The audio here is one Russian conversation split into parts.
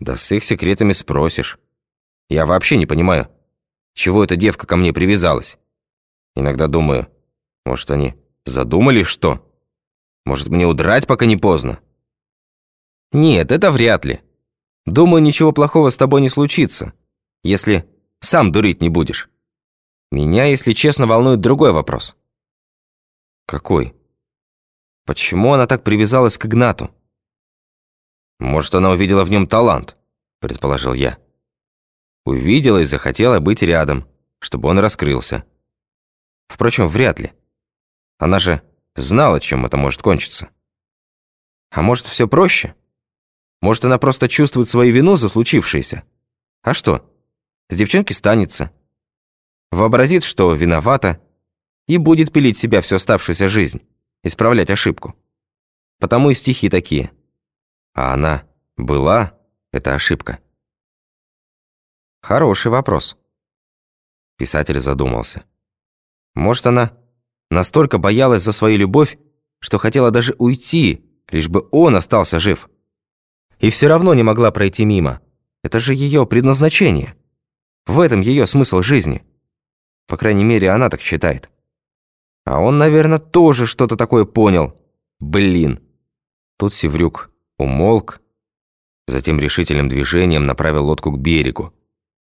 Да с их секретами спросишь. Я вообще не понимаю, чего эта девка ко мне привязалась. Иногда думаю, может, они задумали что? Может, мне удрать, пока не поздно? Нет, это вряд ли. Думаю, ничего плохого с тобой не случится, если сам дурить не будешь. Меня, если честно, волнует другой вопрос. Какой? Почему она так привязалась к Игнату? Может, она увидела в нем талант, предположил я. Увидела и захотела быть рядом, чтобы он раскрылся. Впрочем, вряд ли. Она же знала, чем это может кончиться. А может, все проще? Может, она просто чувствует свою вину за случившееся? А что? С девчонки станется. Вообразит, что виновата, и будет пилить себя всю оставшуюся жизнь, исправлять ошибку. Потому и стихи такие. А она была, это ошибка. Хороший вопрос. Писатель задумался. Может, она настолько боялась за свою любовь, что хотела даже уйти, лишь бы он остался жив. И все равно не могла пройти мимо. Это же ее предназначение. В этом ее смысл жизни. По крайней мере, она так считает. А он, наверное, тоже что-то такое понял. Блин. Тут Севрюк умолк, затем решительным движением направил лодку к берегу,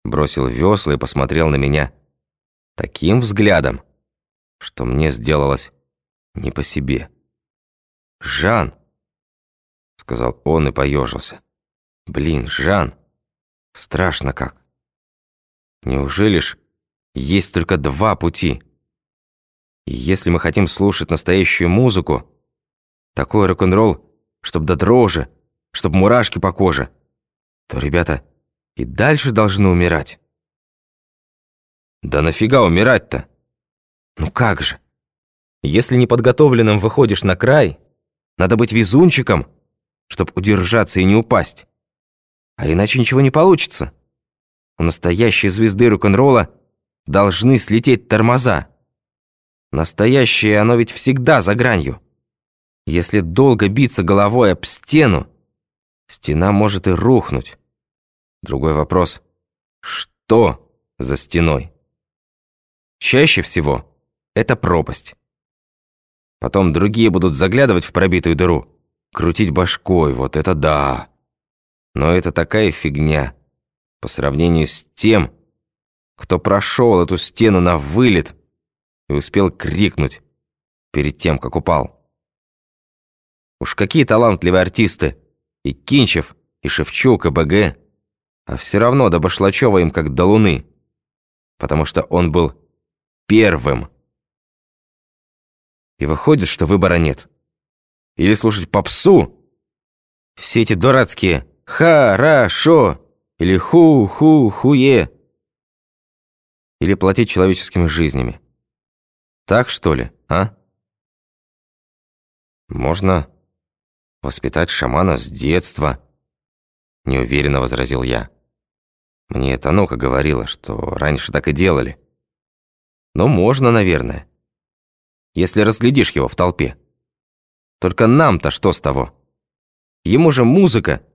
бросил весла и посмотрел на меня таким взглядом, что мне сделалось не по себе. «Жан!» — сказал он и поежился. «Блин, Жан! Страшно как! Неужели ж есть только два пути? И если мы хотим слушать настоящую музыку, такой рок-н-ролл, чтоб до дрожи, чтоб мурашки по коже, то, ребята, и дальше должны умирать». «Да нафига умирать-то?» Ну как же? Если неподготовленным выходишь на край, надо быть везунчиком, чтобы удержаться и не упасть. А иначе ничего не получится. У настоящей звезды рок-н-ролла должны слететь тормоза. Настоящее оно ведь всегда за гранью. Если долго биться головой об стену, стена может и рухнуть. Другой вопрос – что за стеной? Чаще всего – это пропасть. Потом другие будут заглядывать в пробитую дыру, крутить башкой, вот это да. Но это такая фигня по сравнению с тем, кто прошел эту стену на вылет и успел крикнуть перед тем, как упал. Уж какие талантливые артисты, и Кинчев, и Шевчук, и БГ, а все равно до Башлачева им как до луны, потому что он был первым. И выходит, что выбора нет. Или слушать попсу. Все эти дурацкие «хорошо» или «ху-ху-хуе». Или платить человеческими жизнями. Так, что ли, а? Можно воспитать шамана с детства, неуверенно возразил я. Мне Танука говорила, что раньше так и делали. Но можно, наверное если разглядишь его в толпе. Только нам-то что с того? Ему же музыка,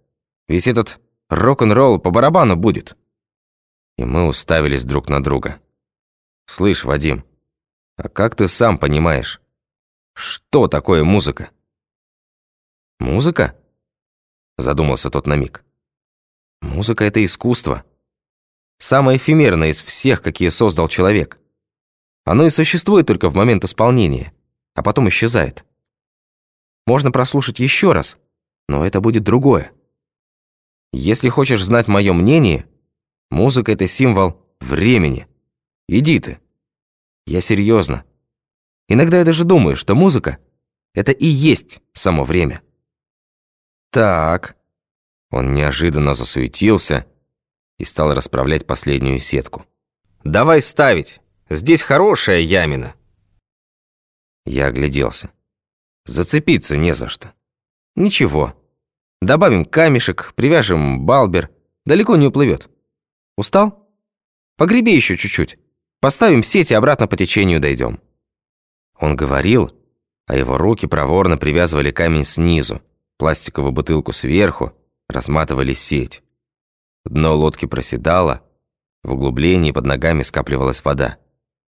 весь этот рок-н-ролл по барабану будет. И мы уставились друг на друга. Слышь, Вадим, а как ты сам понимаешь, что такое музыка? Музыка? Задумался тот на миг. Музыка — это искусство. Самое эфемерное из всех, какие создал человек. Оно и существует только в момент исполнения, а потом исчезает. Можно прослушать еще раз, но это будет другое. Если хочешь знать мое мнение, музыка — это символ времени. Иди ты. Я серьезно. Иногда я даже думаю, что музыка — это и есть само время. Так. Он неожиданно засуетился и стал расправлять последнюю сетку. Давай ставить. Здесь хорошая ямина». Я огляделся. Зацепиться не за что. Ничего. Добавим камешек, привяжем балбер. Далеко не уплывет. Устал? Погреби еще чуть-чуть. Поставим сеть и обратно по течению дойдем. Он говорил, а его руки проворно привязывали камень снизу, пластиковую бутылку сверху, разматывали сеть. Дно лодки проседало, в углублении под ногами скапливалась вода.